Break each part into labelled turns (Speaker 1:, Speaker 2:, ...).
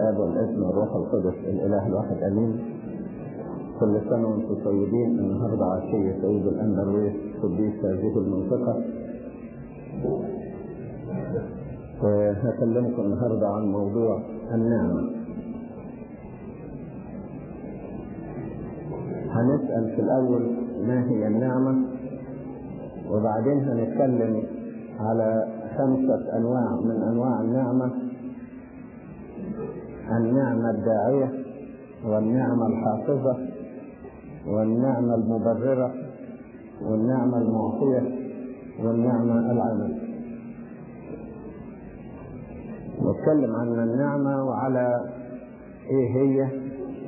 Speaker 1: الآب والابن والروح القدس الإله الواحد آمين. كل سنة وأنتم طيبين. النهارده عشية سيد الاندرويس قديس هذه المنطقة. هكلمكم النهارده عن موضوع النعمة. هنسأل في الأول ما هي النعمة وبعدين هنتكلم على خمسة أنواع من أنواع النعمة. النعمة الداعية والنعمة الحافظة والنعمة المبررة والنعمة المعطية والنعمة العاملة نتكلم عن النعمة وعلى إيه هي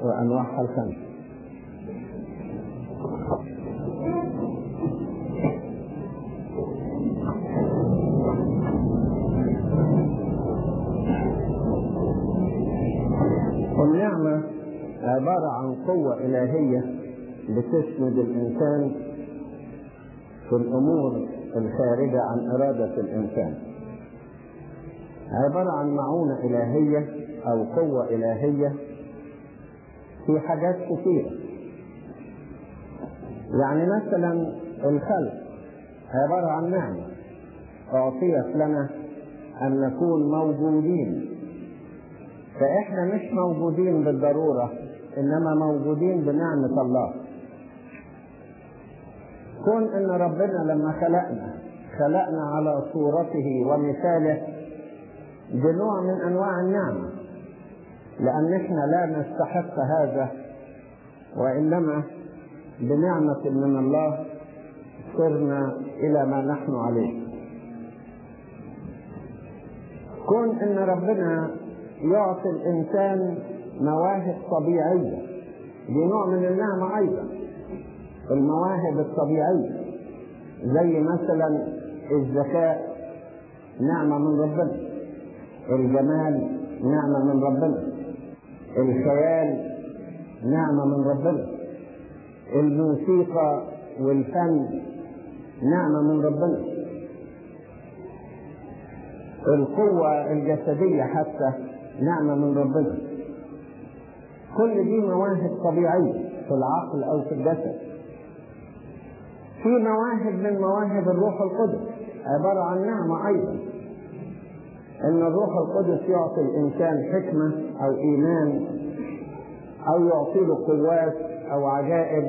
Speaker 1: وأنواعها الخمسة عبارة عن قوة إلهية بتسند الإنسان في الأمور الخارجة عن إرادة الإنسان. عبارة عن معونة إلهية أو قوة إلهية في حاجات كثيرة. يعني مثلا الخلق عبارة عن نعمة. أعطيت لنا أن نكون موجودين. فإحنا مش موجودين بالضرورة إنما موجودين بنعمة الله. كون إن ربنا لما خلقنا خلقنا على صورته ومثاله بنوع من أنواع النعمة. لأن إحنا لا نستحق هذا وإنما بنعمة من الله صرنا إلى ما نحن عليه. كون إن ربنا يعطي الإنسان مواهب طبيعية دي نوع من النعمة أيضا المواهب الطبيعية زي مثلا الذكاء نعمة من ربنا الجمال نعمة من ربنا الخيال نعمة من ربنا الموسيقى والفن نعمة من ربنا. القوة الجسدية حتى نعمة من ربنا. كل دي مواهب طبيعية في العقل أو في الجسد في مواهب من مواهب الروح القدس عبارة عن نعمة أيضا. أن الروح القدس يعطي الإنسان حكمة أو إيمان أو يعطي له قوات أو عجائب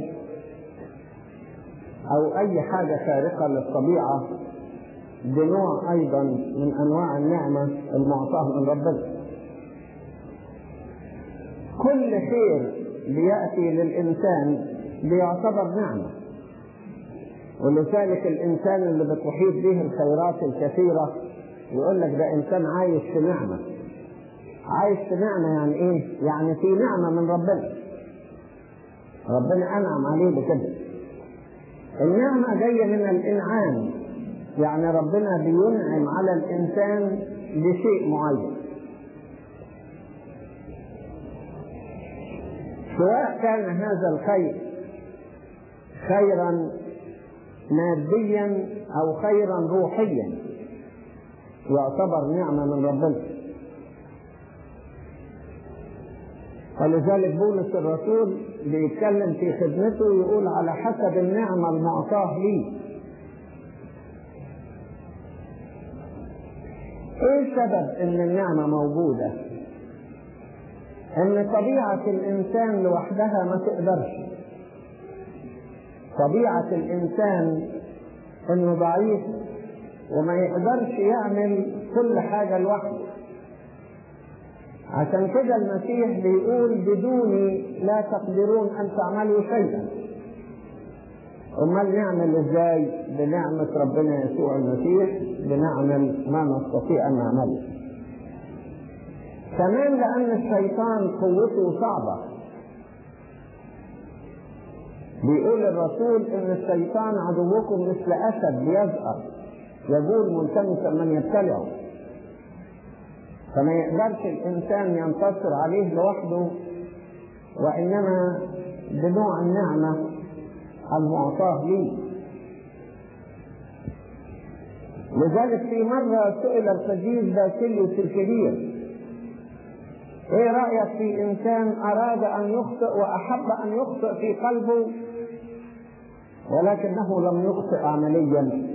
Speaker 1: أو أي حاجة خارقة للطبيعة. بنوع أيضا من أنواع النعمة المعطاة من ربنا. كل خير بيأتي للإنسان بيعتبر نعمة. ولذلك الإنسان اللي بتحيط به الخيرات الكثيرة يقول لك ده إنسان عايش في نعمة. عايش في نعمة يعني إيه؟ يعني في نعمة من ربنا. ربنا أنعم عليه بكده. النعمة جاية من الإنعام. يعني ربنا بينعم على الإنسان بشيء معين. سواء كان هذا الخير خيرا ماديا أو خيرا روحيا. يعتبر نعمة من ربنا. ولذلك بولس الرسول بيتكلم في خدمته يقول على حسب النعمة المعطاه لي. إيه سبب إن النعمة موجودة؟ إن طبيعة الإنسان لوحدها ما تقدرش. طبيعة الإنسان إنه ضعيف وما يقدرش يعمل كل حاجة لوحده. عشان كده المسيح بيقول بدوني لا تقدرون أن تعملوا شيئا. أمال نعمل إزاي؟ بنعمة ربنا يسوع المسيح بنعمل ما نستطيع أن نعمله. كمان لأن الشيطان قوته صعبة. بيقول الرسول إن الشيطان عدوكم مثل أسد بيزأر يقول ملتمسا من يبتلعه. فما يقدرش الإنسان ينتصر عليه لوحده وإنما بنوع النعمة المعطاة ليه. لذلك في مرة سئل القديس باسيليوس الكبير إيه رأيك في إنسان أراد أن يخطئ وأحب أن يخطئ في قلبه؟ ولكنه لم يخطئ عمليا.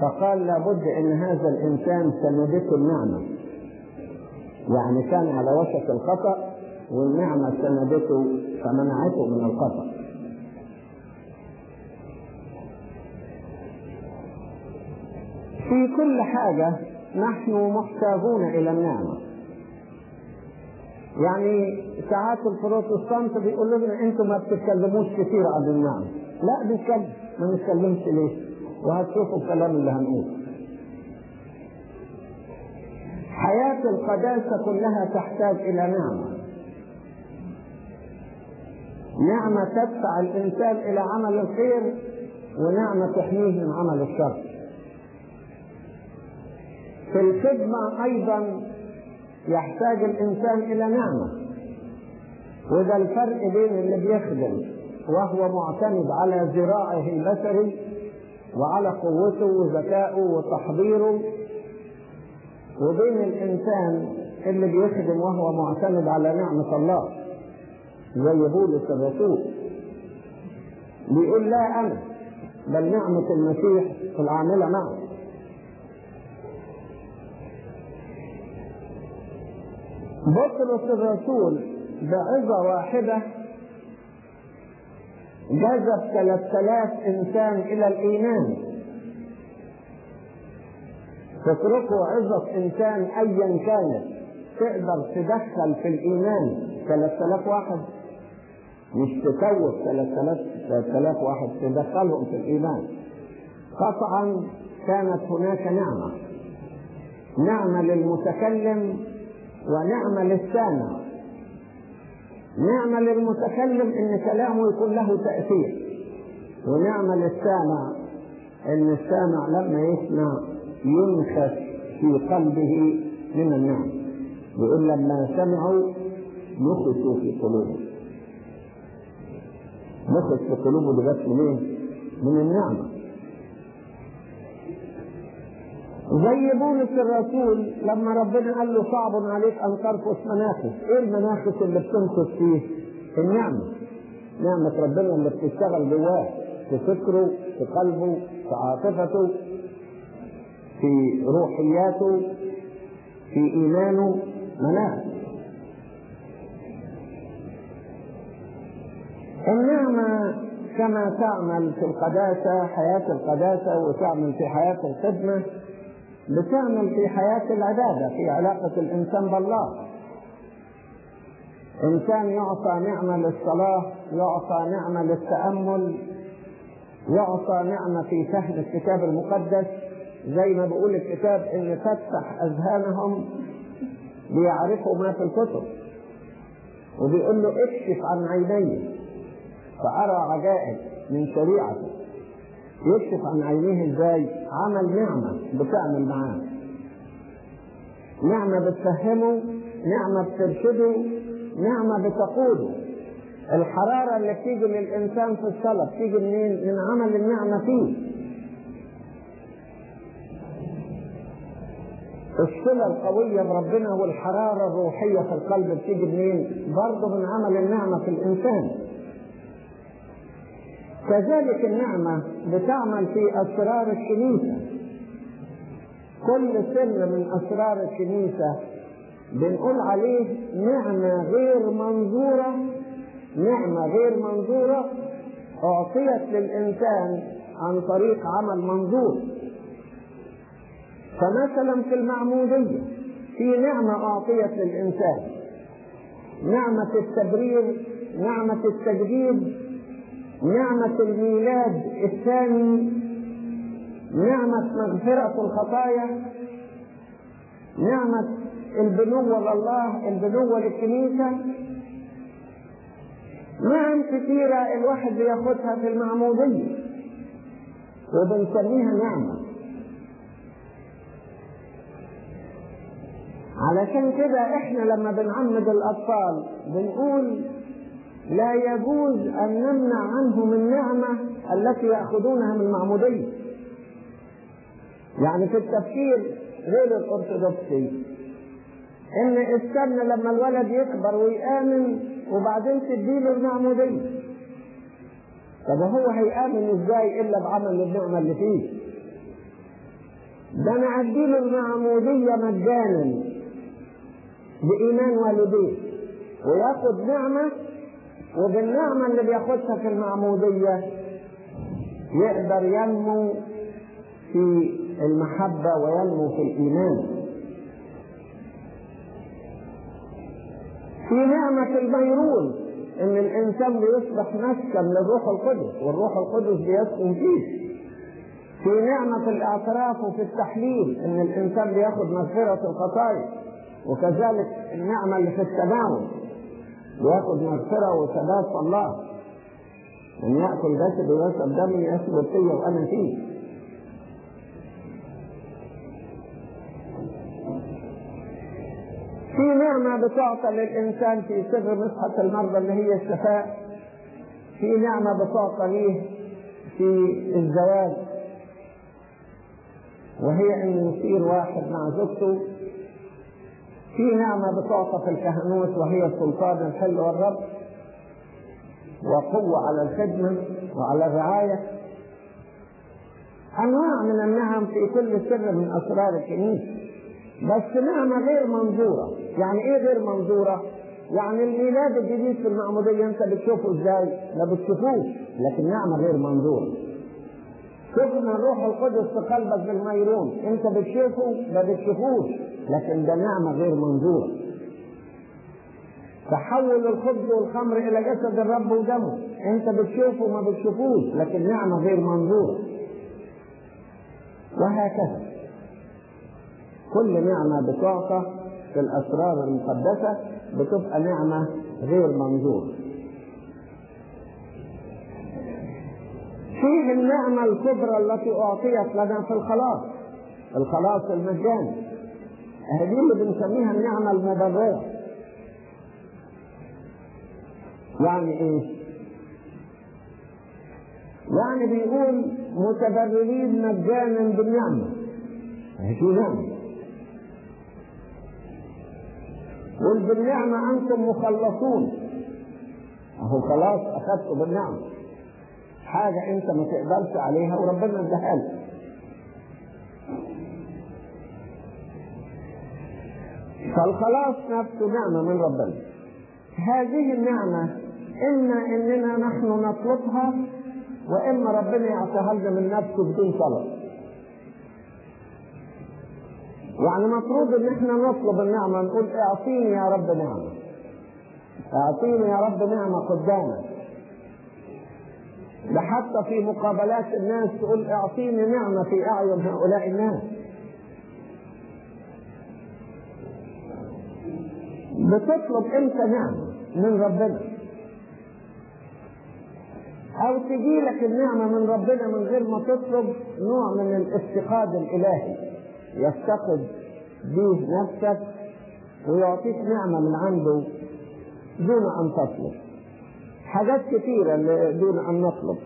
Speaker 1: فقال لابد إن هذا الإنسان سندته النعمة. يعني كان على وشك الخطأ والنعمة سندته فمنعته من الخطأ. في كل حاجة نحن محتاجون إلى النعمة. يعني ساعات البروتستانت بيقولوا لنا أنتم ما بتتكلموش كثير عن النعمة لا بنتكلم ما نتكلمش ليه؟ وهتشوفوا الكلام اللي هنقوله. حياة القداسة كلها تحتاج إلى نعمة. نعمة تدفع الإنسان إلى عمل الخير ونعمة تحميه من عمل الشر. في الخدمة أيضا يحتاج الإنسان إلى نعمة. وده الفرق بين اللي بيخدم وهو معتمد على ذراعه البشري وعلى قوته وذكائه وتحضيره وبين الإنسان اللي بيخدم وهو معتمد على نعمة الله زي بولس الرسول بيقول لا أنا بل نعمة المسيح العاملة معه. بطرس الرسول بعظة واحدة جذب 3000 إنسان إلى الإيمان. تتركوا عظة إنسان أيا كانت تقدر تدخل في الإيمان. 3000 واحد. مش تسوق 3000 3000 واحد تدخلهم في الإيمان. قطعا كانت هناك نعمة. نعمة للمتكلم ونعمة للسامع نعمة للمتكلم إن كلامه يكون له تأثير. ونعمة للسامع إن السامع لما يسمع ينخس في قلبه من النعم. يقول لما سمعوا نخسوا في قلوبهم. نخس في قلوبه بس منين؟ من النعمة. زي بولس الرسول لما ربنا قال له صعب عليك أن ترقص مناخس، إيه المناخس اللي بتنقص فيه؟ النعمة. نعمة ربنا اللي بتشتغل جواه في فكره، في قلبه، في عاطفته، في روحياته، في إيمانه مناخس. النعمة كما تعمل في القداسة حياة القداسة وتعمل في حياة الخدمة بتعمل في حياة العبادة في علاقة الإنسان بالله. إنسان يعطى نعمة للصلاة يعطى نعمة للتأمل يعطى نعمة في فهم الكتاب المقدس. زي ما بيقول الكتاب إن تفتح أذهانهم ليعرفوا ما في الكتب. وبيقول له اكشف عن عيني فأرى عجائب من شريعته. يكشف عن عينيه إزاي؟ عمل نعمة بتعمل معاه نعمة بتفهمه نعمة بترشده نعمة بتقوده. الحرارة اللي بتيجي للإنسان في الصلاة بتيجي منين؟ من عمل النعمة فيه. الصلة القوية بربنا والحرارة الروحية في القلب بتيجي منين؟ برضه من عمل النعمة في الإنسان. كذلك النعمة بتعمل في أسرار الكنيسة كل سر من أسرار الكنيسة بنقول عليه نعمة غير منظورة. نعمة غير منظورة أعطيت للإنسان عن طريق عمل منظور. فمثلا في المعمودية في نعمة أعطيت للإنسان. نعمة التبرير نعمة التجديد نعمة الميلاد الثاني نعمة مغفرة الخطايا نعمة البنوة لله البنوة للكنيسة نعم كثيرة الواحد بياخدها في المعمودية وبنسميها نعمة. علشان كده إحنا لما بنعمد الأطفال بنقول لا يجوز أن نمنع عنهم النعمة التي يأخذونها من المعموديه يعني في التفكير غير الأرثوذكسي. إن استنى لما الولد يكبر ويآمن وبعدين تديله المعمودية طب هو هيآمن إزاي إلا بعمل النعمة اللي فيه؟ ده أنا اديله المعمودية مجانا. بإيمان والديه. وياخد نعمة وبالنعمة اللي بياخدها في المعمودية يقدر ينمو في المحبة وينمو في الإيمان. في نعمة الميرون إن الإنسان بيصبح مسكن للروح القدس والروح القدس بيسكن فيه. في نعمة الإعتراف وفي التحليل إن الإنسان بياخد مغفرة الخطايا وكذلك النعمة اللي في التناول بياخد مغفرة وثبات الله. من يأكل جسد ويشرب دمي يثبت فيا وأنا فيه. في نعمة بتعطى للإنسان في سر مسحة المرضى اللي هي الشفاء. في نعمة بتعطى ليه في الزواج. وهي أن يصير واحد مع زوجته في نعمة بتعطى في الكهنوت وهي سلطان الحل والرب. وقوة على الخدمة وعلى الرعاية. أنواع من النعم في كل سر من أسرار الكنيسة. بس نعمة غير منظورة. يعني إيه غير منظورة؟ يعني الميلاد الجديد في المعمودية أنت بتشوفه إزاي؟ ما بتشوفوش لكن نعمة غير منظورة. شفنا الروح القدس في قلبك بالميرون. أنت بتشوفه ما بتشوفوش. لكن ده نعمة غير منظورة. تحول الخبز والخمر إلى جسد الرب ودمه. أنت بتشوفه ما بتشوفوش لكن نعمة غير منظورة. وهكذا. كل نعمة بتعطى في الأسرار المقدسة بتبقى نعمة غير منظورة. فيه النعمة الكبرى التي أعطيت لنا في الخلاص. الخلاص المجاني. هذه اللي بنسميها النعمة المبررة يعني إيه؟ يعني بيقول متبررين مجانا بالنعمة. هذه نعمة؟ قل بالنعمة أنتم مخلصون. أهو خلاص أخذتوا بالنعمة. حاجة أنت ما تقدرش عليها وربنا اداها لك. فالخلاص نفسه نعمة من ربنا. هذه النعمة إما إننا نحن نطلبها وإما ربنا يعطيها لنا من نفسه بدون طلب. يعني مفروض إن إحنا نطلب النعمة نقول أعطيني يا رب نعمة. أعطيني يا رب نعمة قدامك. ده حتى في مقابلات الناس تقول أعطيني نعمة في أعين هؤلاء الناس بتطلب انت نعمه من ربنا. أو تجي لك النعمة من ربنا من غير ما تطلب نوع من الافتقاد الإلهي. يفتقد به نفسك ويعطيك نعمة من عنده دون أن تطلب. حاجات كثيرة دون أن نطلب.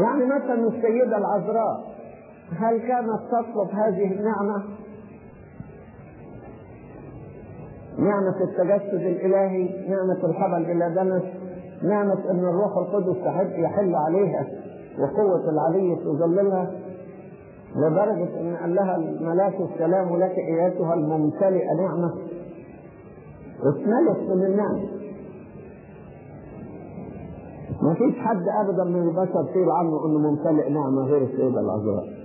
Speaker 1: يعني مثلا السيدة العذراء هل كانت تطلب هذه النعمة؟ نعمة التجسد الإلهي، نعمة الحبل إلى دنس، نعمة أن الروح القدس يحل عليها وقوة العلي تظللها لدرجة أن قال لها الملاك السلام لك أيتها الممتلئة نعمة. اتملت من النعمة. ما فيش حد ابدا من البشر قيل عنه إنه ممتلئ نعمة غير السيده العذراء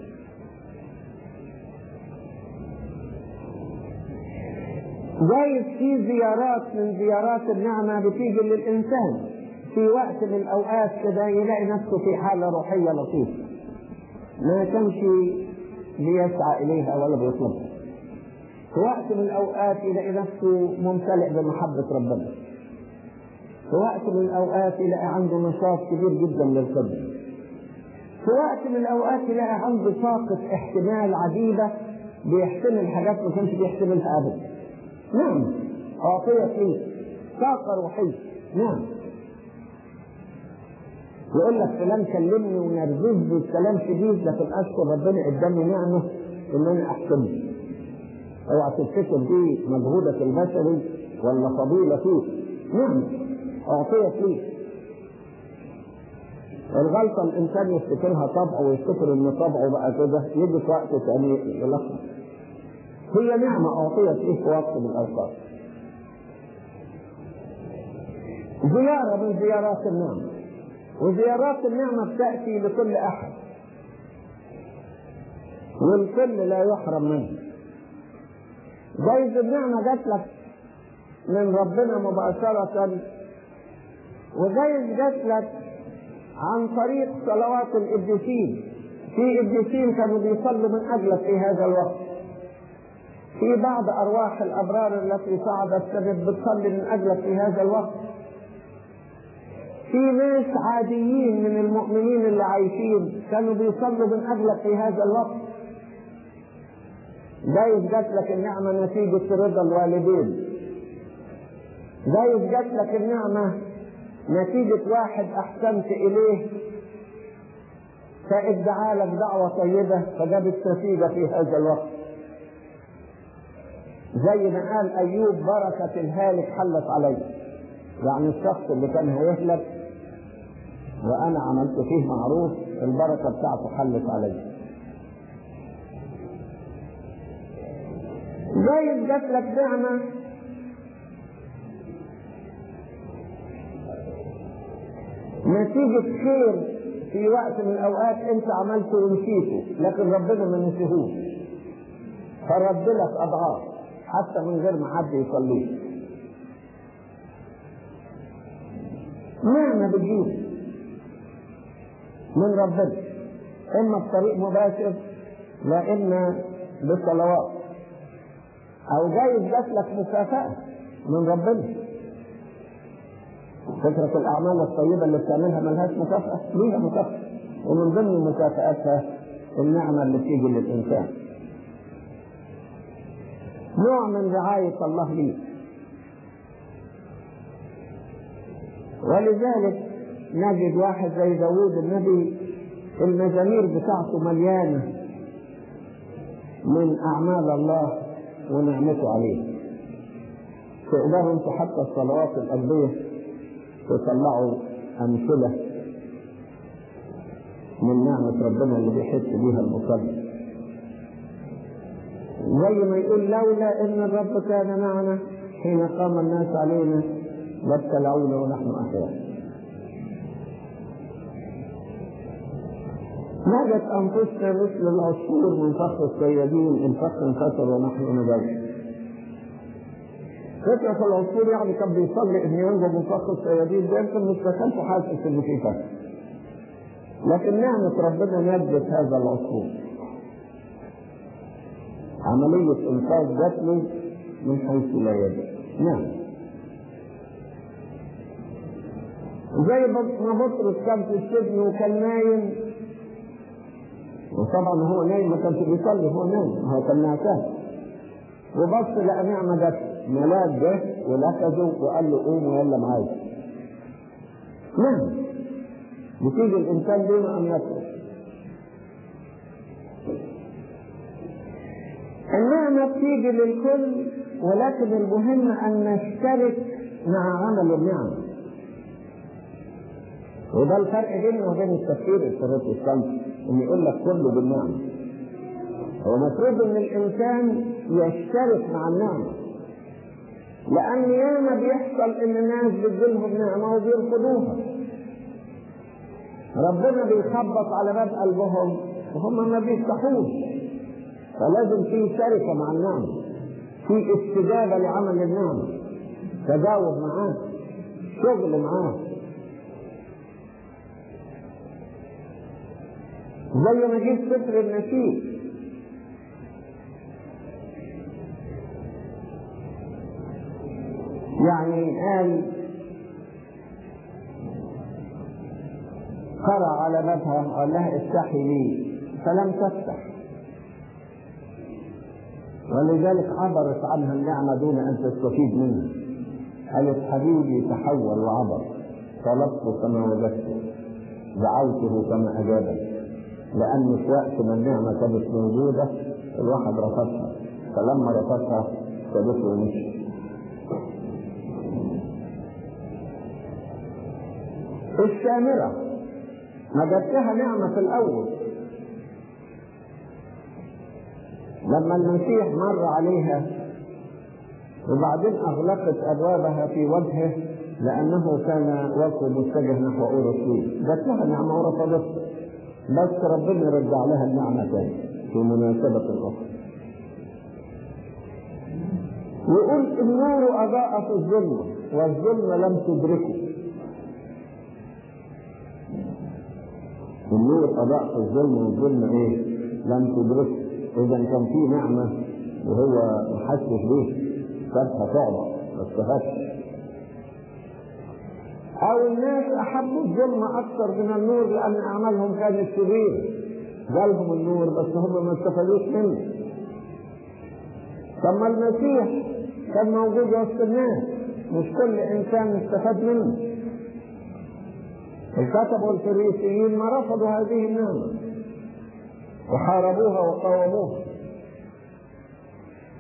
Speaker 1: جايز في زيارات من زيارات النعمة بتيجي للإنسان في وقت من الأوقات كده يلاقي نفسه في حالة روحية لطيفة. ما كانش بيسعى إليها ولا بيطلبها في وقت من الأوقات يلاقي نفسه ممتلئ بمحبة ربنا. في وقت من الأوقات يلاقي عنده نشاط كبير جدا للخدمة في وقت من الأوقات يلاقي عنده طاقة احتمال عديدة بيحتمل حاجات ما كانش بيحتملها أبدا. نعم. أعطيت ليه طاقة روحية نعم. يقول لك فلان كلمني ونرجز الكلام شديد لكن أشكر ربنا اداني نعمة إن أنا احسبه أوعى تفتكر دي مجهودك البشري ولا فضيلة فيك نعمة اعطيت ليك الغلطة الإنسان يفتكرها طبعه ويفتكر إن طبعه بقى كده يجي في وقت ثاني يلخبط. هي نعمة أعطيت ليه في وقت من الأوقات. زيارة من زيارات النعمة. وزيارات النعمة بتأتي لكل أحد. والكل لا يحرم منه. جايز النعمة جات لك من ربنا مباشرة وجايز جات لك عن طريق صلوات القديسين في قديسين كانوا بيصلوا من اجلك في هذا الوقت في بعض أرواح الأبرار التي صعدت كانت بتصلي من اجلك في هذا الوقت. في ناس عاديين من المؤمنين اللي عايشين كانوا بيصلوا من اجلك في هذا الوقت. جايز جات لك النعمة نتيجة رضا الوالدين. جايز جات لك النعمة نتيجة واحد أحسنت إليه. فادعى لك دعوة طيبة فجابت نتيجة في هذا الوقت. زي ما قال أيوب بركة الهالك حلت علي. يعني الشخص اللي كان هيهلك وأنا عملت فيه معروف البركة بتاعته حلت علي. جايز جات لك نعمة؟ نتيجة خير في وقت من الأوقات أنت عملته ونسيته لكن ربنا ما نسيهوش. فرد لك أضعاف. حتى من غير ما حد يصليه نعمة بتجيب من ربنا إما بطريق مباشر لا إما بالصلوات. أو جايز جات لك مكافأة من ربنا. فكرة الأعمال الطيبة اللي بتعملها ملهاش مكافأة ليها مكافأة ومن ضمن مكافآتها النعمة اللي بتيجي للإنسان. نوع من رعاية الله ليك ولذلك نجد واحد زي داوود النبي المزامير بتاعته مليانة من أعمال الله ونعمته عليه. تقدروا أنتوا حتى الصلوات القلبيه تطلعوا أمثلة من نعمة ربنا اللي بيحس بيها المصلي زي ما يقول لولا إن الرب كان معنا حين قام الناس علينا لابتلعونا ونحن احياء نجت انفسنا مثل العصفور من فخ الصيادين إن فخ انكسر ونحن نجد فكرة العصفور يعني كان بيصلي إن ينجو من فخ الصيادين ده يمكن مش كانش حاسس ان في فخ لكن نعمة ربنا نجت هذا العصفور. عملية جات له من حيث لا يدري نعم. زي ما بطرس كان في السجن وكان نايم. وطبعا هو نايم ما كانش بيصلي هو نايم هو كان نعسان وبص لقى نعمة جات ملاك جه ولكزه وقال له قوم ويلا معايا. نعم. بتيجي الإنسان دون أن يطلب النعمة بتيجي للكل ولكن المهم أن نشترك مع عمل النعمة وده الفرق بيننا وبين التفكير البروتستانتي إن يقول لك كله بالنعمة هو المفروض إن الإنسان يشترك مع النعمة لأن ياما بيحصل إن الناس بتجيلهم نعمة وبيرفضوها. ربنا بيخبط على باب قلبهم وهم ما بيفتحوش. فلازم في شركة مع النعمة في استجابة لعمل النعمة تجاوب معاه شغل معاه زي ما جيت سفر النشيد. يعني قال قرأ على بابها وقال لها افتحي لي فلم تفتح. ولذلك عبرت عنها النعمة دون أن تستفيد منها. قالت حبيبي تحول وعبر. طلبت كما وجدته دعوته كما أجابني لأن في وقت ما النعمة كانت موجودة الواحد رفضها. فلما رفضها سابته ومشي الشامرة ما جاتها نعمة في الأول. لما المسيح مر عليها وبعدين أغلقت أبوابها في وجهه لأنه كان وجهه متجه نحو أورشليم جات لها نعمة ورفضتها بس ربنا رجع لها النعمة تاني في مناسبة أخرى يقول النور أضاء في الظلمة والظلمة لم تدركه. النور أضاء في الظلمة والظلمة إيه؟ لم تدركه. إذا كان في نعمة وهو محسس بيه سابها تعبى ما استفادش أو الناس أحبوا الظلمة أكثر من النور لأن أعمالهم كانت شريرة جالهم النور بس هم ما استفادوش منه. طب ما المسيح كان موجود وسط الناس مش كل إنسان استفاد منه. الكتب والفريسيين ما رفضوا هذه النعمة. وحاربوها وقاوموها.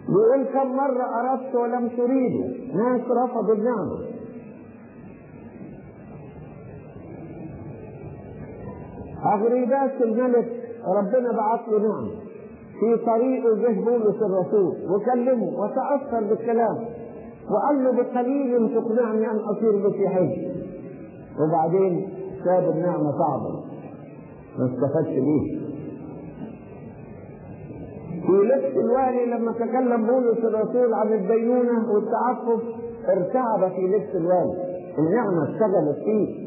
Speaker 1: يقول كم مرة أردت ولم تريدوا ناس رفضوا النعمة أغريباس الملك ربنا بعث له نعمة في طريقه جه بولس الرسول. وكلمه وتأثر بالكلام. وقال له بقليل تقنعني أن أصير مسيحي وبعدين ساب النعمة صعبة ما استفادش بيه. في الوالي لما تكلم بولس الرسول عن الدينونة والتعفف ارتعب في لبس الوالي. النعمة اشتغلت فيه.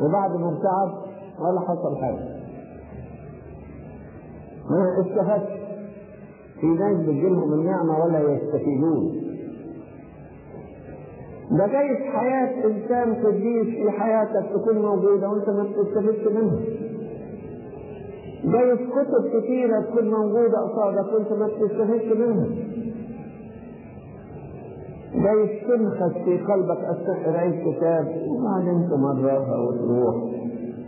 Speaker 1: وبعد ما ارتعب ولا حصل حاجة. ما استفدش في ناس بتجيلهم النعمة ولا يستفيدون. جايز حياة إنسان قديس في حياتك تكون موجودة وأنت ما بتستفدش منها. جايز كتب كثيرة تكون موجودة قصادك وأنت ما بتستفدش منها. جايز تنخس في قلبك أستحي رأيت كتاب وبعدين تمررها وتروح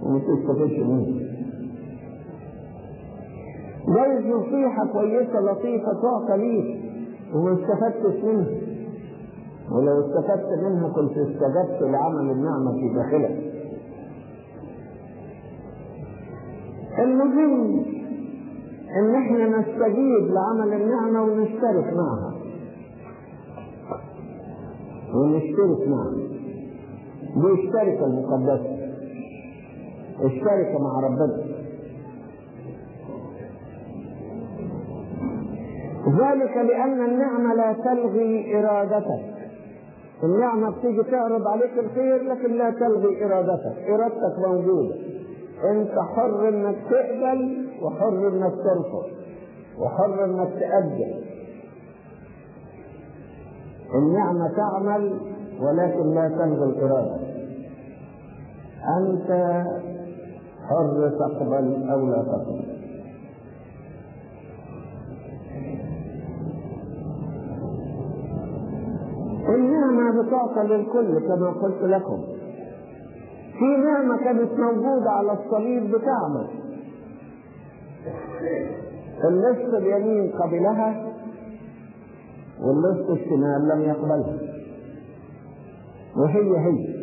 Speaker 1: وما تستفدش منها. جايز نصيحة كويسة لطيفة تعطى ليك وما استفدتش منها. ولو استفدت منها كنت استجبت لعمل النعمة في داخلك. المهم إن إحنا نستجيب لعمل النعمة ونشترك معها. ونشترك معها. دي الشركة المقدسة الشركة مع ربنا. ذلك لأن النعمة لا تلغي إرادتك. النعمة بتيجي تعرض عليك الخير لكن لا تلغي إرادتك. إرادتك موجودة. أنت حر إنك تقبل وحر إنك ترفض وحر إنك تأجل. النعمة تعمل ولكن لا تلغي الإرادة أنت حر تقبل أو لا تقبل. النعمة بتعطى للكل كما قلت لكم. في نعمة كانت موجودة على الصليب بتعمل النصف اليمين قبلها والنصف الشمال لم يقبلها. وهي هي.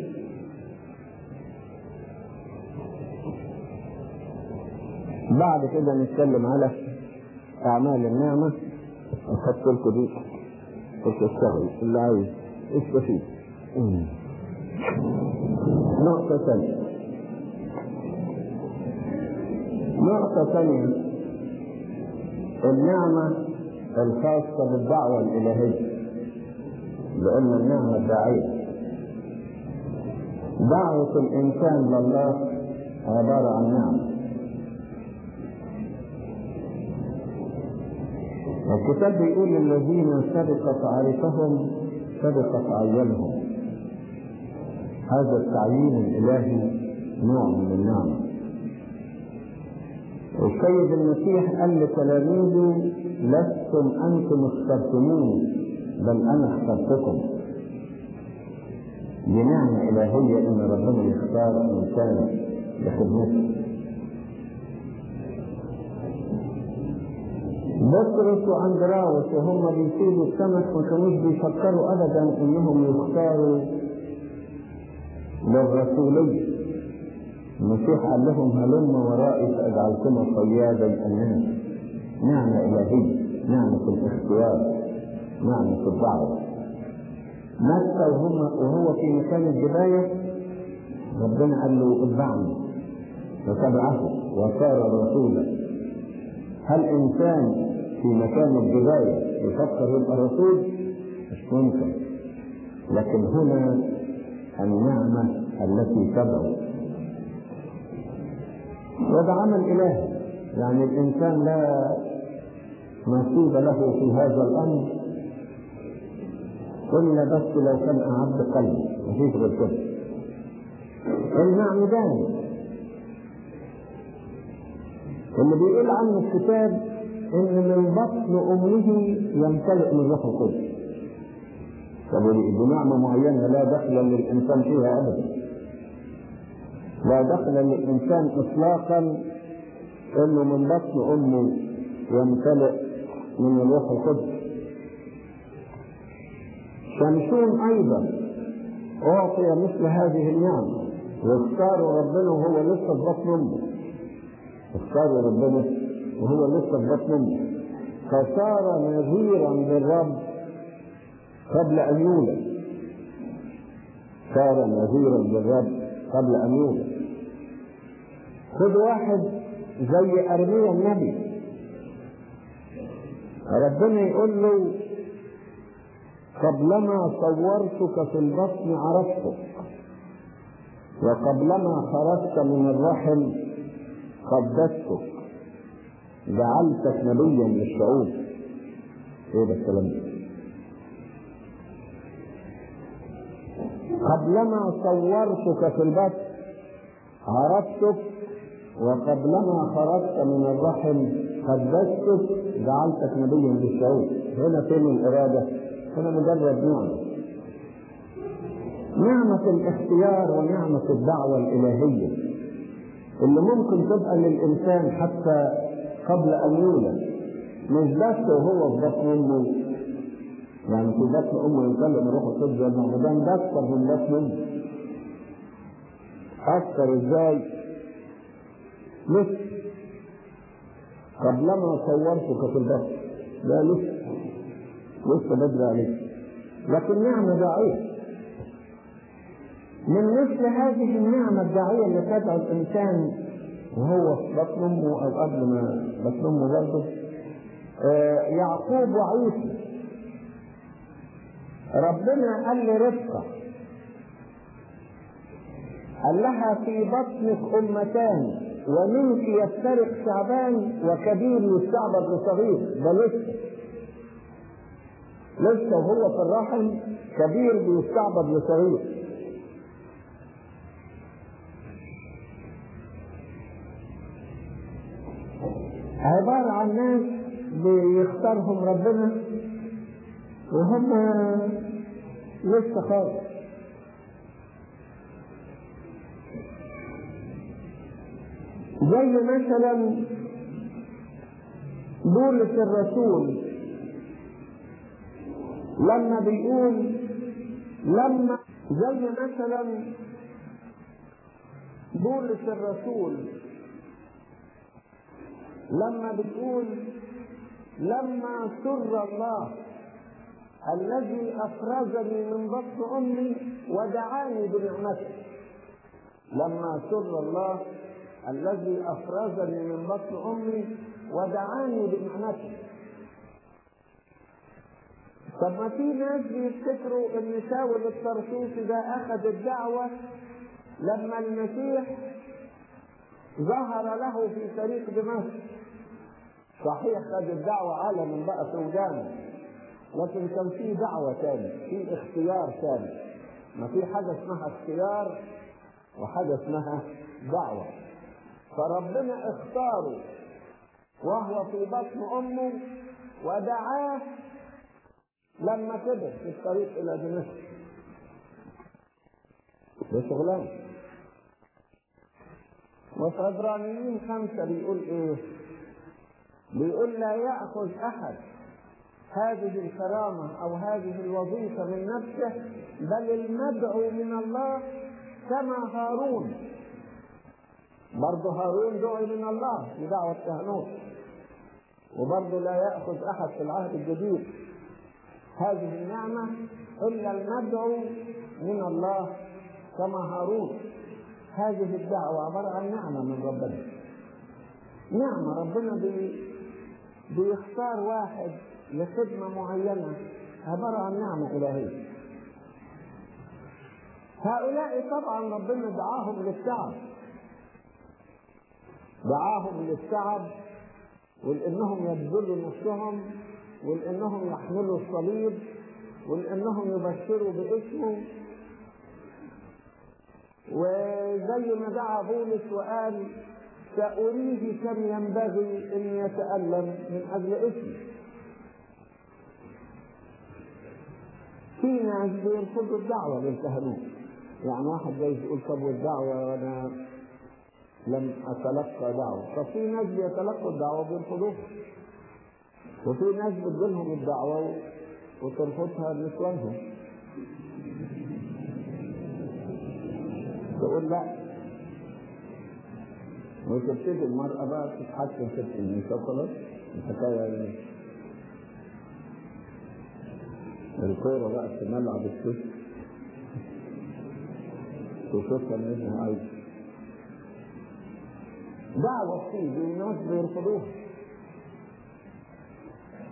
Speaker 1: بعد كده نتكلم على أعمال النعمة. أخذت لكم دي. وتشتغل اللي عايز استفيد نقطة ثانية. نقطة ثانية. النعمة الخاصة بالدعوة الإلهية. لأن النعمة داعية. دعوة الإنسان لله عبارة عن نعمة. الكتاب بيقول الذين سبق تعرفهم سبق تعينهم هذا التعيين الإلهي نوع من النعمة السيد المسيح قال لتلاميذه لستم أنتم اخترتموني بل أنا اخترتكم. دي نعمة إلهية إن ربنا يختار إنسان لخدمته بطرس وأندراوس وهم بيسيبوا السمك ما كانوش بيفكروا ابدا إنهم يختاروا للرسوليه المسيح قال لهم هلم ورائي فاجعلكم صيادا الناس نعمه الهيه نعمه الاختيار نعمه الدعوة. متى وهم وهو في مكان الجبايه ربنا قال له اتبعني فتبعه وصار رسولا. هل إنسان في مكان الجبايه يفكر يبقى رسول؟ مش ممكن. لكن هنا النعمة التي تدعو. وده عمل إلهي. يعني الإنسان لا نصيب له في هذا الأمر. الا بس لو كان اعد قلبه مفيش غير كده. المعمدان اللي بيقول عنه الكتاب إن من بطن أمه يمتلئ من روح القدس. نعمه معينة لا دخل للإنسان فيها ابدا. لا دخل للإنسان اطلاقا إنه من بطن أمه يمتلئ من الروح القدس. شمشون أيضا أعطي مثل هذه النعمة. واختاروا ربنا وهو لسه في بطن أمه. اختاروا ربنا وهو لسه في بطن أمه. فصار نذيرا للرب قبل أن يولد. صار نذيرا للرب قبل أن يولد. خد واحد زي ارميا النبي. ربنا يقول له قبلما صورتك في البطن عرفتك وقبلما خرجت من الرحم قدستك جعلتك نبيا للشعوب. إيه ده الكلام ده؟ قبلما صورتك في البطن عرفتك وقبلما خرجت من الرحم قدستك جعلتك نبيا للشعوب هنا فين الإرادة؟ هنا مجرد نعمة. نعمة الاختيار ونعمة الدعوة الإلهية اللي ممكن تبقى للإنسان حتى قبل أن يولد. مش بس وهو في بطن أمه يعني في بطن أمه يتكلم روح القدس والمعمدان ده أكثر من بطن أمه أكثر إزاي؟ لسه. قبلما صورتك في البطن لا لسه. لسه بدري عليك لكن نعمة داعية. من مثل هذه النعمة الداعية اللي تدعو الإنسان وهو في بطن أمه أو قبل ما بطن أمه برضه آه يعقوب وعيسى. ربنا قال لرفقة قال لها في بطنك أمتان ومنك يفترق شعبان وكبير يستعبد لصغير ده لسه. لسه وهو في الرحم كبير بيستعبد لصغير عبارة عن ناس بيختارهم ربنا. وهم لسه خالص. زي مثلا بولس الرسول لما بيقول لما زي مثلا بولس الرسول لما بتقول لما سر الله الذي أفرزني من بطن أمي ودعاني بنعمته. لما سر الله الذي أفرزني من بطن أمي ودعاني بنعمته. طب ما في ناس بيفتكروا إن شاول الطرطوسي ده أخذ الدعوة؟ لما المسيح ظهر له في طريق دمشق. صحيح خد الدعوة علنا بقى في ودانه لكن كان في دعوة تاني في اختيار تاني ما في حاجة اسمها اختيار وحاجة اسمها دعوة. فربنا اختاره وهو في بطن أمه ودعاه لما كبر في الطريق إلى دمشق. ده شغلانه وفي عبرانيين خمسة بيقول إيه؟ بيقول لا يأخذ أحد هذه الكرامة أو هذه الوظيفة من نفسه بل المدعو من الله كما هارون. برضه هارون دعي من الله في دعوة كهنوت وبرضه لا يأخذ أحد في العهد الجديد هذه النعمة إلا المدعو من الله كما هارون. هذه الدعوة عبارة عن نعمة من ربنا. نعمة ربنا بي بيختار واحد لخدمة معينة. عبارة عن نعمة إلهية. هؤلاء طبعا ربنا دعاهم للتعب. دعاهم للتعب ولانهم يبذلوا نفسهم ولانهم يحملوا الصليب ولانهم يبشروا باسمه. وزي ما دعا بولس وقال سأريه كم ينبغي أن يتألم من أجل اسمي في ناس بيرفضوا الدعوة للكهنوت. يعني واحد جاي يقول طب والدعوة وأنا لم أتلقى دعوة. طب في ناس بيتلقوا الدعوة وبيرفضوها. وفي ناس بتجيلهم الدعوة وترفضها نسوانهم تقول لا. وتبتدي المرأة بقى تتحكم في الكنيسة وخلاص الحكاية الكورة بقى في ملعب السوق تشوفها من ابنها عايز دعوة تيجي ناس بيرفضوها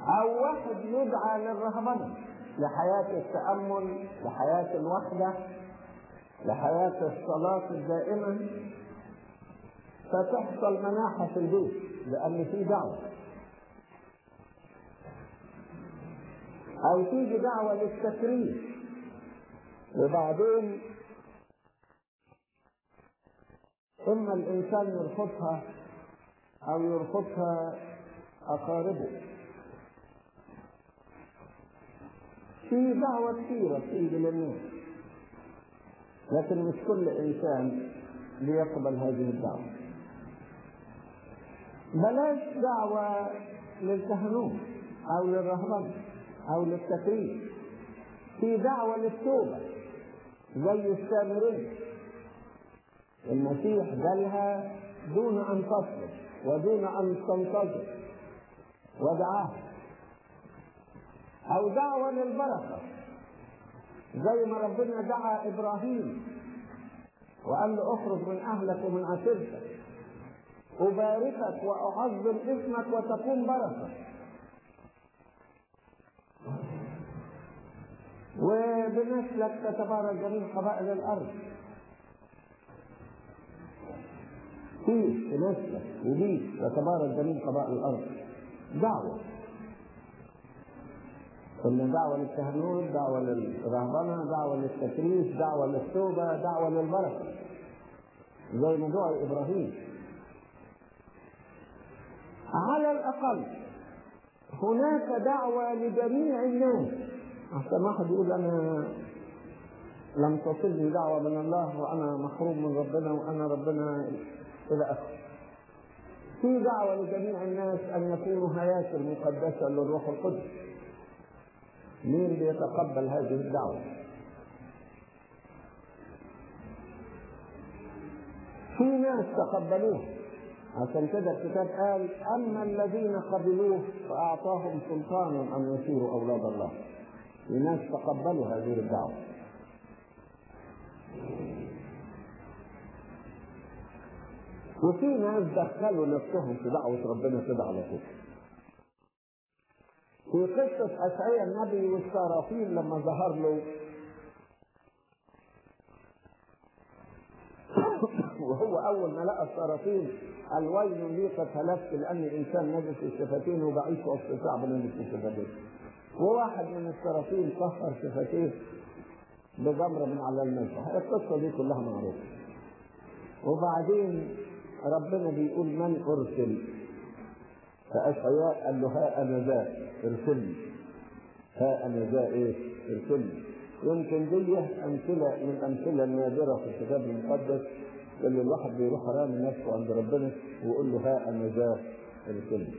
Speaker 1: أو واحد يدعى للرهبنة. لحياة التأمل لحياة الوحدة لحياة الصلاة الدائمة. فتحصل مناحة في البيت لأن في دعوة. أو تيجي دعوة للتكريم. وبعدين إما الإنسان يرفضها أو يرفضها أقاربه. في دعوة كثيرة بتيجي للناس لكن مش كل إنسان ليقبل هذه الدعوة. بلاش دعوة للكهنوت أو للرهبنة أو للتكريم. في دعوة للتوبة زي السامرين. المسيح جالها دون أن تصبر ودون أن تنتظر ودعاها أو دعوة للبركة زي ما ربنا دعا إبراهيم وقال له اخرج من أهلك ومن عشيرتك. أباركك وأعظم اسمك وتكون بركة. وبنسلك تتبارك جميع قبائل الأرض. فيك بنسلك وبيك تتبارك جميع قبائل الأرض. دعوة. قلنا دعوة للتهنود دعوة للرهبنة دعوة للتكريس دعوة للتوبة دعوة للبركة. زي ما دعا إبراهيم. على الأقل هناك دعوة لجميع الناس. عشان واحد يقول أنا لم تصلني دعوة من الله وأنا محروم من ربنا وأنا ربنا إلى آخره. في دعوة لجميع الناس أن يكونوا هياكل مقدسة للروح القدس. مين بيتقبل هذه الدعوة؟ في ناس تقبلوه عشان كده الكتاب قال أما الذين قبلوه فأعطاهم سلطانا أن يصيروا أولاد الله في ناس تقبلوا هذه الدعوة وفي ناس دخلوا نفسهم في دعوة ربنا كده على طول. في قصة أشعياء النبي والسرافيل لما ظهر له وهو أول ما لقى السرافيل قال ويل لي قد هلكت لأني إنسان نجس الشفتين وبعيش وسط شعب نجس الشفتين. وواحد من السرافيل طهر شفتيه بجمرة من على المذبح، القصة دي كلها معروفة. وبعدين ربنا بيقول من أرسل؟ فاشعياء قال له ها أنا ذا ارسلني ها أنا ذا إيه؟ ارسلني يمكن دي أمثلة من الامثله النادره في الكتاب المقدس اللي الواحد بيروح رامي نفسه عند ربنا ويقول له ها أنا ذا ارسلني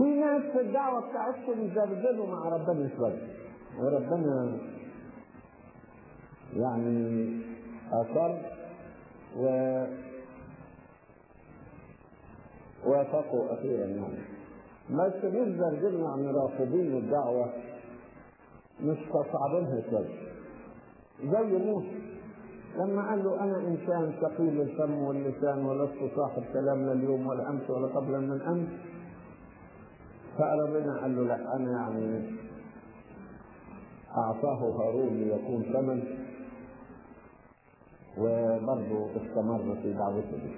Speaker 1: في ناس في الدعوة بتاعتهم زرزلوا مع ربنا شوية. وربنا يعني أصر و وافقوا أخيرا يعني. بس مش زرزلوا يعني رافضين الدعوة مش تصعبينها شوية. زي موسى. لما قال له أنا إنسان ثقيل الفم واللسان ولست صاحب كلام لا اليوم ولا أمس ولا قبل من امس فربنا قال له لا أنا يعني أعطاه هارون ليكون ثمن وبرضه استمر في دعوته. دي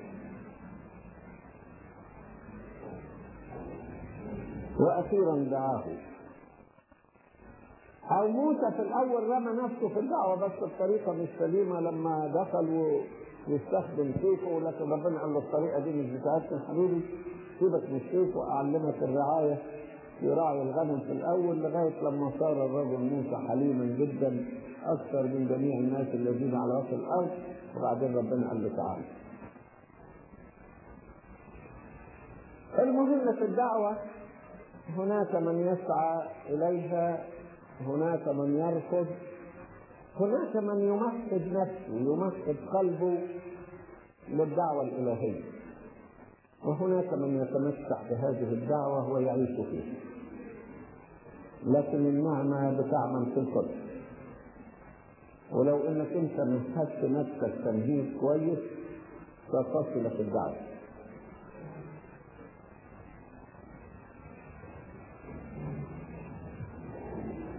Speaker 1: وأخيرا دعاه. أو موسى في الأول رمى نفسه في الدعوة بس بطريقة مش سليمة. لما دخل ويستخدم سيفه لكن ربنا قال له الطريقة دي مش بتاعتك يا حبيبي. سيبك من السيف وأعلمك الرعاية في راعي الغنم في الأول لغاية لما صار الرجل موسى حليما جدا أكثر من جميع الناس الذين على وجه الأرض وبعدين ربنا قال له تعالى. المهم في الدعوة هناك من يسعى إليها هناك من يرفض هناك من يمهد نفسه يمهد قلبه للدعوة الإلهية وهناك من يتمتع بهذه الدعوة ويعيش فيها. لكن النعمة بتعمل في القدس ولو إنك أنت مهدت نفسك تمهيد كويس ستصل في الدعوة.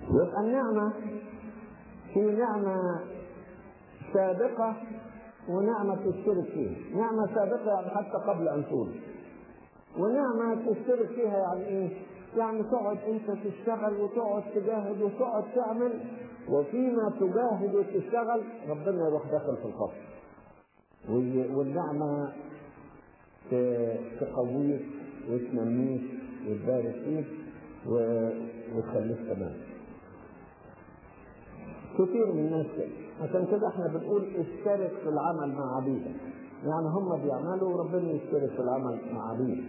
Speaker 1: يبقى النعمة في نعمة سابقة ونعمة تشترك فيها. نعمة سابقة يعني حتى قبل أن تولد ونعمة تشترك فيها يعني إيه؟ يعني تقعد أنت تشتغل وتقعد تجاهد وتقعد تعمل. وفيما تجاهد وتشتغل ربنا يروح داخل في الخط. والنعمة تقويك وتنميك وتبارك فيك وتخليك تمام. كثير من الناس كده. عشان كده إحنا بنقول اشترك في العمل مع عبيدك. يعني هم بيعملوا وربنا يشترك في العمل مع عبيدك.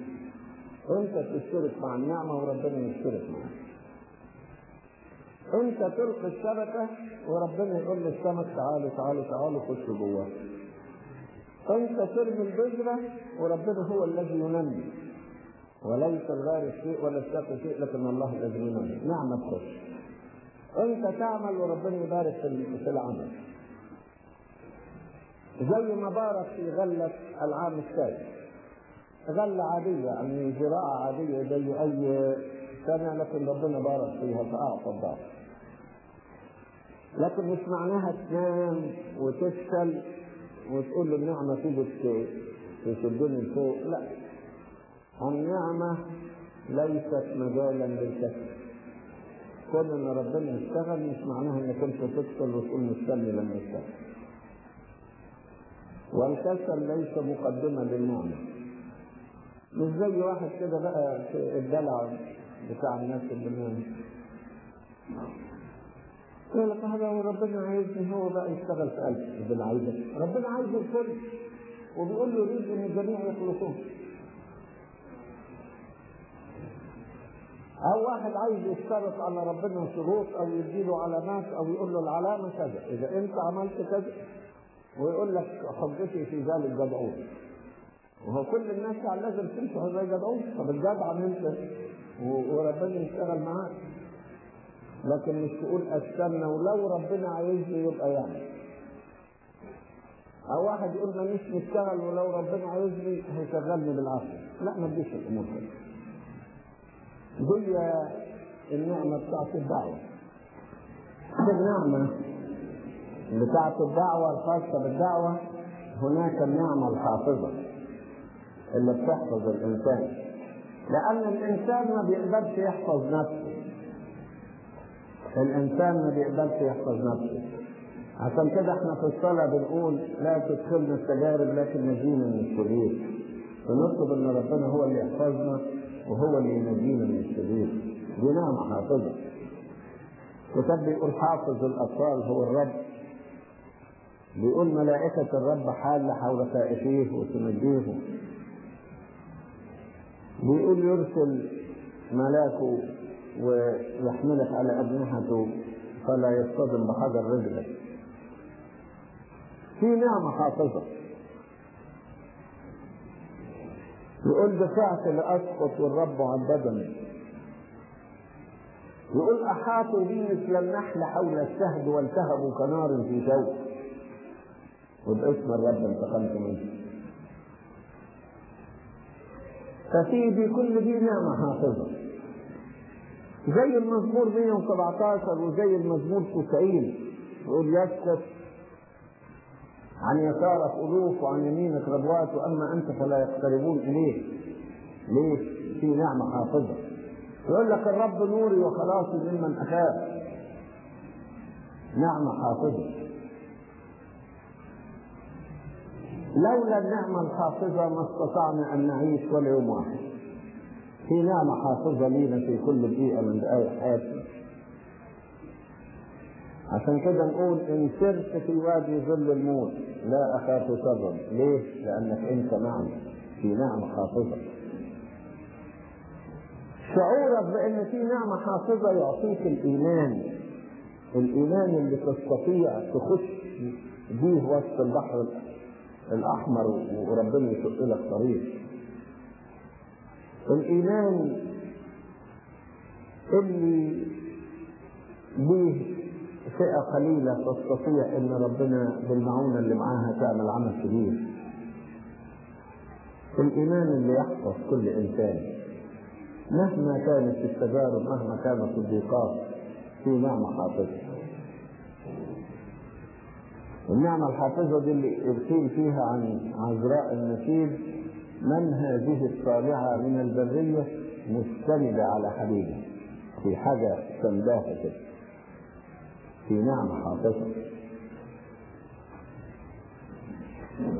Speaker 1: انت تشترك مع النعمة وربنا يشترك معاك. انت تلقي الشبكة وربنا يقول للسمك تعالوا تعالوا تعالوا خشوا جواه انت ترمي البذرة وربنا هو الذي ينمي. وليس الغارس شيء ولا الشاق شيء لكن الله الذي ينمي. نعمة تخش انت تعمل وربنا يبارك في العمل. زي ما بارك في غلة العام الثالث غلة عادية يعني زراعة عادية زي أي سنة لكن ربنا بارك فيها فأعطى الضعف. لكن مش معناها تنام وتفشل وتقول له النعمة تيجي تشدني لفوق لا. النعمة ليست مجالا للكسل كون ان ربنا يشتغل مش معناها إنك أنت تفصل وتقول مستني لما يشتغل. والكسل ليس مقدمه للنعمه مش زي واحد كده بقى في الدلع بتاع الناس اللي يقول لك هذا ربنا عايزني هو بقى يشتغل في قلبي بالعيدة ربنا عايز الكل وبيقول له يريد إن الجميع يخلصون أو واحد عايز يشترط على ربنا شروط أو يديله علامات أو يقول له العلامة كذا. إذا أنت عملت كذا ويقول لك حجتي في ذلك جدعون وهو كل الناس يعني لازم تمشي زي جدعون. طب الجدع أنت؟ وربنا يشتغل معاك. لكن مش تقول أستنى ولو ربنا عايزني يبقى يعني. أو واحد يقول مانيش مشتغل ولو ربنا عايزني هيشغلني بالعافية. لا ما تجيش الأمور كده. دي النعمة بتاعت الدعوة. النعمة بتاعت الدعوة الخاصة بالدعوة هناك النعمة الحافظة اللي بتحفظ الإنسان. لأن الإنسان ما بيقدرش يحفظ نفسه. الإنسان ما بيقدرش يحفظ نفسه. عشان كده إحنا في الصلاة بنقول لا تدخلنا التجارب لكن نجينا من الشرير بنطلب إن ربنا هو اللي يحفظنا. وهو اللي ينجينا من الشرير دي نعمة حافظة كتاب بيقول حافظ الأطفال هو الرب. بيقول ملائكة الرب حال حول خائفيه وتنجيهم بيقول يرسل ملاكه ويحملك على أجنحته فلا يصطدم بحجر رجلك في نعمة حافظة. يقول دفعت لأسقط والرب عبدني يقول أحاطوا بي مثل النحل حول الشهد والتهبوا كنار في جو وباسم الرب انتقمت منه. ففي بكل دي نعمة حافظة. زي المزمور 117 وزي المزمور 90 يقول يسقط عن يسارك ألوف وعن يمينك ربوات وأما أنت فلا يقتربون إليك. ليه؟ في نعمة حافظة. يقول لك الرب نوري وخلاصي ممن أخاف. نعمة حافظة. لولا النعمة الحافظة ما استطعنا أن نعيش ولا يوم واحد. في نعمة حافظة لينا في كل دقيقة من دقائق حياتنا. عشان كده نقول إن سرت في وادي ظل الموت لا أخاف شرا ليه؟ لأنك أنت معنا في نعمة حافظة. شعورك بأن في نعمة حافظة يعطيك الإيمان. الإيمان اللي تستطيع تخش بيه وسط البحر الأحمر وربنا يشق لك طريق. الإيمان اللي ليه فئة قليلة تستطيع إن ربنا بالمعونة اللي معاها تعمل عمل كبير. الإيمان اللي يحفظ كل إنسان مهما كانت التجارب مهما كانت الضيقات في نعمة حافظة. النعمة الحافظة دي اللي قيل فيها عن عذراء النشيد من هذه الطالعة من البرية مستندة على حبيبه. في حاجة سنداها كده. في نعمة حافظة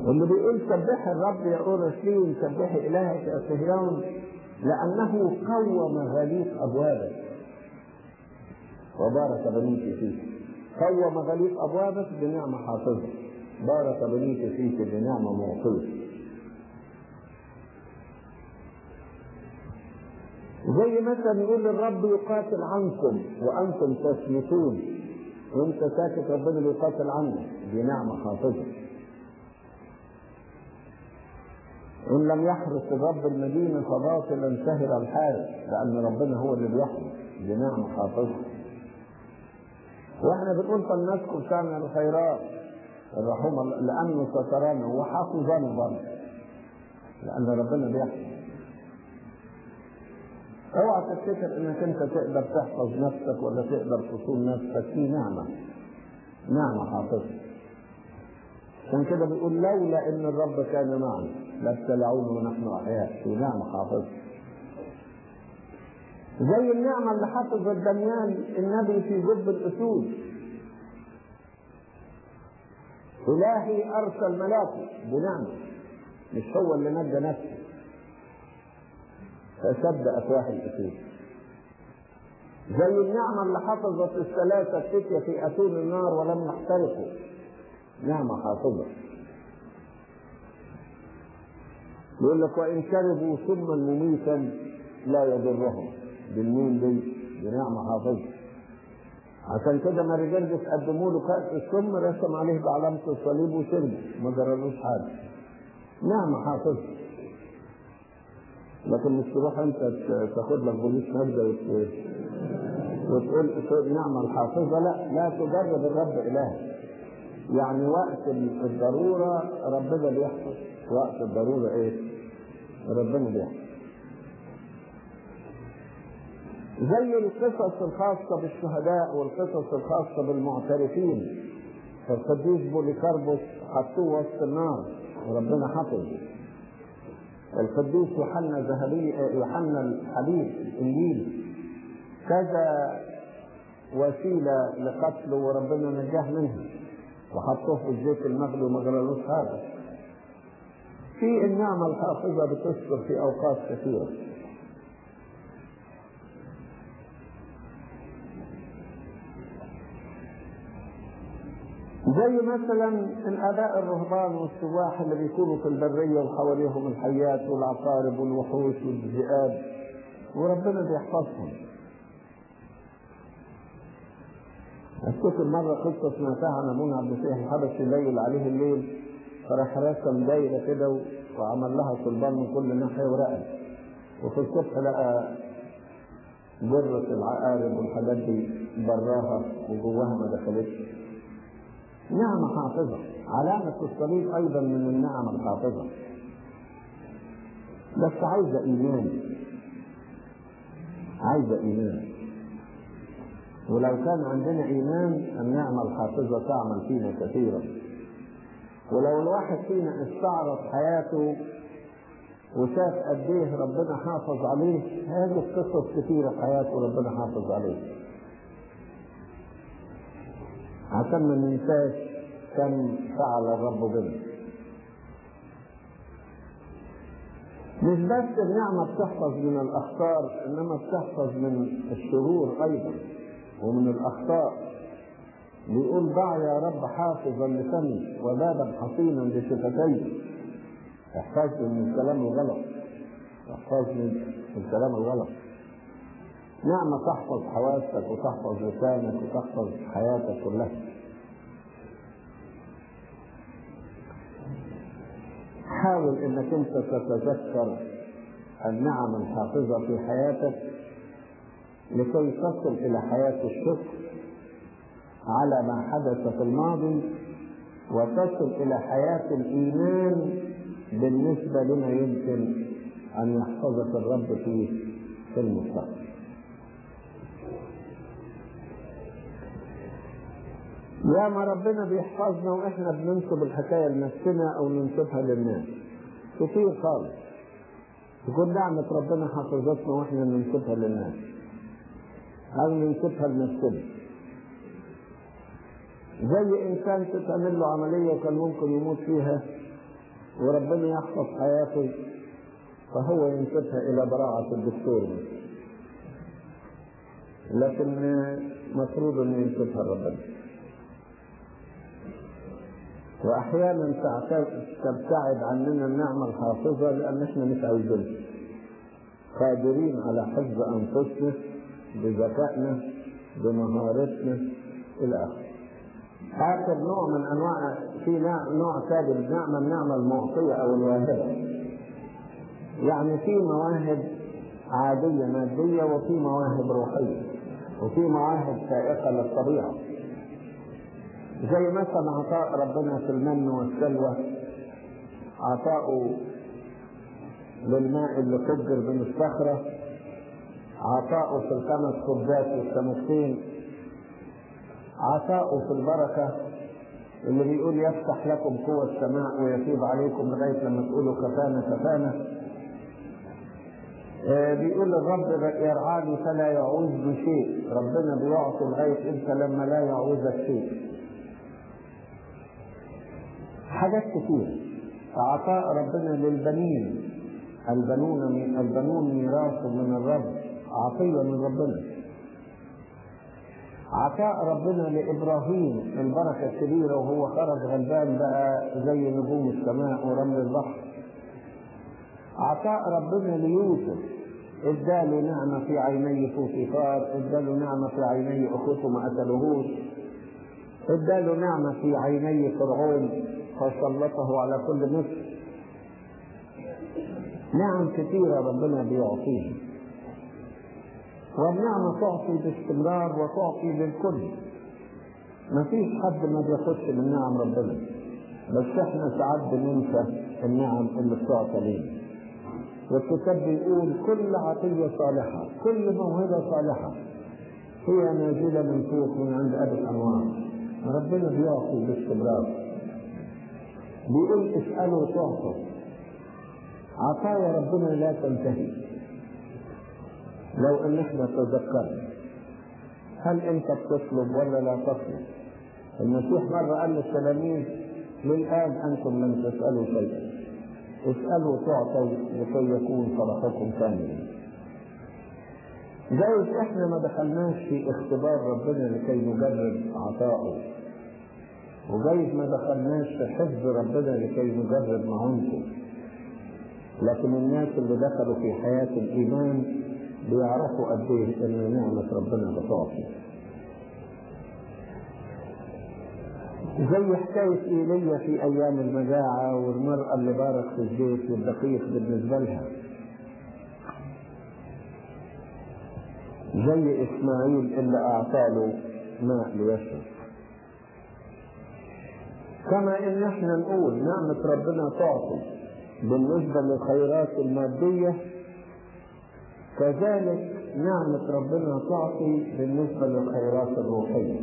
Speaker 1: واللي بيقول سبح الرب يا أورشليم سبح إلهك يا صهيون لأنه قوم غليق أبوابك. وبارك بنيك فيك. قوم غليق أبوابك بنعمة حافظة بارك بنيك فيك بنعمة معطية زي مثلا يقول الرب يقاتل عنكم وأنتم تصمتون وانت ساكت ربنا بيقاتل عنك دي نعمة حافظة إن لم يحرس الرب المدينة فباطلا سهر الحارس لأن ربنا هو اللي بيحرس دي نعمة حافظة وإحنا بنقول فلنسكب شأن الخيرات. الرحوم لأنه سترانا وحافظنا برضه لأن ربنا بيحفظ اوعى تفتكر إنك أنت تقدر تحفظ نفسك ولا تقدر تصون نفسك. في نعمة. نعمة حافظة. عشان كده بيقول لولا إن الرب كان معنا لابتلعونا ونحن أحياء. في نعمة حافظة. زي النعمة اللي حفظ دانيال النبي في جب الأسود. إلهي أرسل ملاكه بنعمة. مش هو اللي نجى نفسه. فسد افواه الأسود. زي النعمة اللي حفظت الثلاثة فتيه في أتون النار ولم يحترقوا نعمة حافظة. يقول لك وإن شربوا سما مميتا لا يضرهم. بالمين دي بنعمة حافظة. عشان كده ما الرجال قدموا له كأس السم رسم عليه بعلامة الصليب وشربه ما جرالوش حاجة. نعمة حافظة. لكن مش تروح انت تاخد لك بوليس نبذة وتقول تقول نعمة الحافظة لا لا تجرب الرب إله. يعني وقت الضرورة ربنا بيحفظ وقت الضرورة إيه؟ ربنا بيحفظ. زي القصص الخاصة بالشهداء والقصص الخاصة بالمعترفين. القديس بوليكاربوس حطوه وسط النار وربنا حفظه. القديس يوحنا الذهبي يوحنا الحبيب الإنجيل. كذا وسيلة لقتله وربنا نجاه منها وحطوه في الزيت المغلي وما حاجة في النعمة الحافظة بتذكر في أوقات كثيرة. زي مثلا الاباء الرهبان والسواح اللي بيكونوا في البرية وحواليهم الحيات والعقارب والوحوش والذئاب وربنا بيحفظهم. افتكر مرة قصة سمعتها عن أبونا عبد الفتاح الحبشي الليل عليه الليل فراح رسم دايرة كده وعمل لها صلبان من كل ناحية ورقد وفي الصبح لقى جرة العقارب والحاجات دي براها وجواها ما دخلتش. نعمة حافظة. علامة الصليب أيضا من النعم الحافظة. بس عايزة إيمان. عايزة إيمان. ولو كان عندنا إيمان النعمة الحافظة تعمل فينا كثيرا. ولو الواحد فينا استعرض حياته وشاف قد إيه ربنا حافظ عليه هذه قصص كثيرة في حياته ربنا حافظ عليه. عشان ما ننساش كم فعل الرب بنا مش بس النعمة بتحفظ من الأخطار إنما بتحفظ من الشرور أيضا ومن الأخطاء. بيقول ضع يا رب حافظا لفمي وبابا حصينا لشفتي احفظني من الكلام الغلط. احفظني من الكلام الغلط. نعمة تحفظ حواسك وتحفظ لسانك وتحفظ حياتك كلها حاول إنك أنت تتذكر النعم الحافظة في حياتك لكي تصل إلى حياة الشكر على ما حدث في الماضي وتصل إلى حياة الإيمان بالنسبة لما يمكن أن يحفظك الرب فيه في المستقبل. يا ما ربنا بيحفظنا وإحنا بننسب الحكاية لنفسنا أو ننسبها للناس. كتير خالص. تكون نعمة ربنا حفظتنا وإحنا ننسبها للناس. أو ننسبها لنفسنا؟ زي إنسان تتعمل له عملية وكان ممكن يموت فيها وربنا يحفظ حياته فهو ينسبها إلى براعة الدكتور. لكن مفروض إنه ينسبها لربنا. وأحيانا تبتعد عننا النعمة الحافظة لأن إحنا مش عايزينها قادرين على حفظ أنفسنا بذكائنا بمهارتنا إلى آخره. آخر نوع من أنواع في نوع ثالث نعمه النعمة المعطية أو الواهبه يعني في مواهب عادية مادية وفي مواهب روحية وفي مواهب سائقة للطبيعة. زي مثلا عطاء ربنا في المن والسلوى. عطاؤه للماء اللي فجر من الصخره عطاؤه في الخمس خبزات والسمكتين عطاؤه في البركة اللي بيقول يفتح لكم قوة السماء ويفيض عليكم لغاية لما تقولوا كفانا كفانا. آه بيقول الرب يرعاني فلا يعوز بشيء ربنا بيعطي لغاية انت لما لا يعوزك شيء. حاجات كتير. عطاء ربنا للبنين. البنون من البنون ميراث من الرب عطية من ربنا. عطاء ربنا لإبراهيم البركة الكبيرة وهو خرج غلبان بقى زي نجوم السماء ورمل البحر. عطاء ربنا ليوسف اداله نعمة في عيني فوتيفار اداله نعمة في عيني اخوته ما قتلوهوش اداله نعمة في عيني فرعون. فسلطه على كل مصر نعم كثيرة ربنا بيعطيها والنعمة تعطي باستمرار وتعطي للكل. ما فيش حد ما بياخدش من نعم ربنا. بس إحنا ساعات بننسى النعم اللي بتعطى لينا. والكتاب بيقول كل عطية صالحة كل موهبة صالحة هي نازلة من فوق من عند أبي الأنوار ربنا بيعطي باستمرار. بيقول اسألوا تعطوا عطايا ربنا لا تنتهي. لو إن إحنا تذكرنا هل أنت بتطلب ولا لا تطلب؟ المسيح مرة قال للتلاميذ للآن أنتم لم تسألوا شيئا. اسألوا تعطوا لكي يكون فرحكم كاملا. جايز إحنا ما دخلناش في اختبار ربنا لكي نجرب عطاءه وجايز ما دخلناش في حفظ ربنا لكي نجرب معونته. لكن الناس اللي دخلوا في حياة الإيمان بيعرفوا قد إيه إن نعمة ربنا بتعطي زي حكاية إيليا في أيام المجاعة والمرأة اللي بارك في الزيت والدقيق بالنسبة لها. زي إسماعيل اللي أعطاله ماء ليشرب. كما إن إحنا نقول نعمة ربنا تعطي بالنسبة للخيرات المادية كذلك نعمة ربنا تعطي بالنسبة للخيرات الروحية.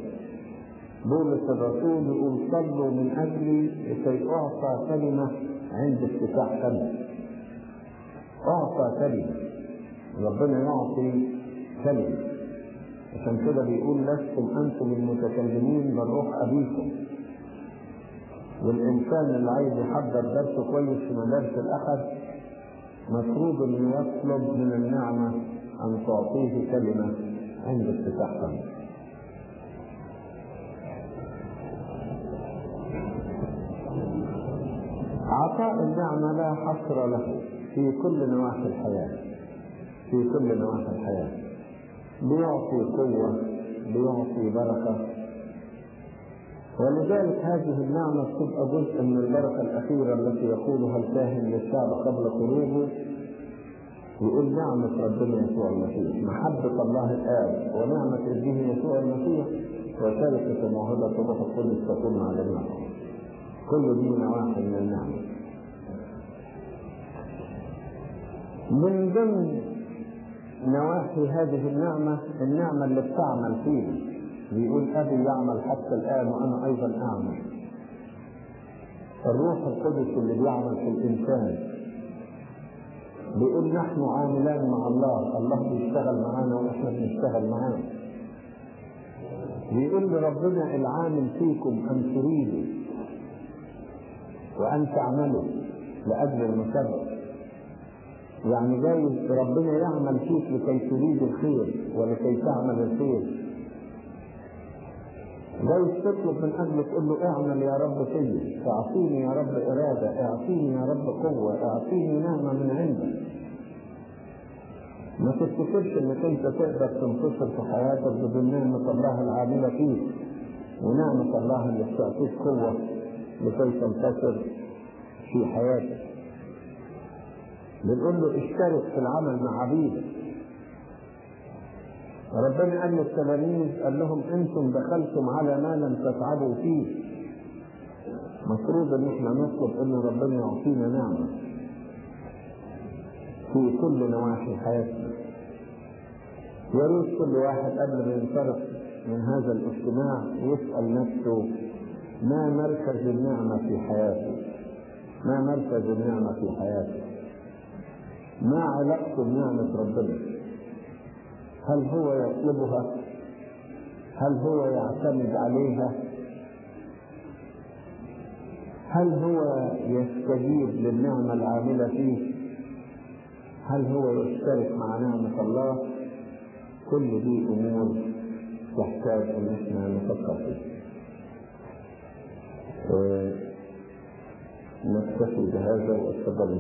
Speaker 1: بولس الرسول يقول صلوا من أجلي لكي أعطى كلمة عند افتتاح فمي أعطى كلمة ربنا يعطي كلمة. عشان كده بيقول لستم أنتم المتكلمين بل روح أبيكم. والإنسان اللي عايز يحضر درس كويس في مدارس الأحد مفروض إنه يطلب من النعمة أن تعطيه كلمة عند افتتاح عطاء النعمة لا حصر له في كل نواحي الحياة في كل نواحي الحياة. بيعطي قوة بيعطي بركة ولذلك هذه النعمة تبقى جزء من البركة الأخيرة التي يقولها الكاهن للشعب قبل خروجه يقول نعمة ربنا يسوع المسيح محبة الله الآب ونعمة ابنه يسوع المسيح وشركة موهبة الروح القدس تكون مع جميعكم كل دي نواحي من النعمة. من ضمن نواحي هذه النعمة النعمة اللي بتعمل فينا بيقول أبي يعمل حتى الآن وأنا أيضا أعمل. الروح القدس اللي بيعمل في الإنسان. بيقول نحن عاملان مع الله. الله بيشتغل معانا وإحنا بنشتغل معاه. بيقول لربنا العامل فيكم أن تريدوا وأن تعملوا لأجل المسبب يعني جاي ربنا يعمل فيك لكي تريد الخير ولكي تعمل الخير. جاي تطلب من أجل تقول له اعمل يا رب فيا اعطيني يا رب إرادة اعطيني يا رب قوة اعطيني نعمة من عندك. ما تفتكرش إنك أنت تقدر تنتصر في حياتك بدون نعمة الله العاملة فيك ونعمة الله اللي بتعطيك قوة لكي تنتصر في حياتك. بنقول له اشترك في العمل مع عبيدك ربنا قال للتلاميذ قال لهم أنتم دخلتم على ما لم تتعبوا فيه. مفروض إن إحنا نطلب إن ربنا يعطينا نعمة في كل نواحي حياتنا. يا ريت كل واحد قبل ما ينصرف من هذا الاجتماع يسأل نفسه ما مركز النعمة في حياته؟ ما مركز النعمة في حياته؟ ما علاقته بنعمه ربنا هل هو يطلبها؟ هل هو يعتمد عليها؟ هل هو يستجيب للنعمة العاملة فيه؟ هل هو يشترك مع نعمة الله؟ كل دي أمور تحتاج أن إحنا نفكر فيها. نكتفي بهذا واتفضل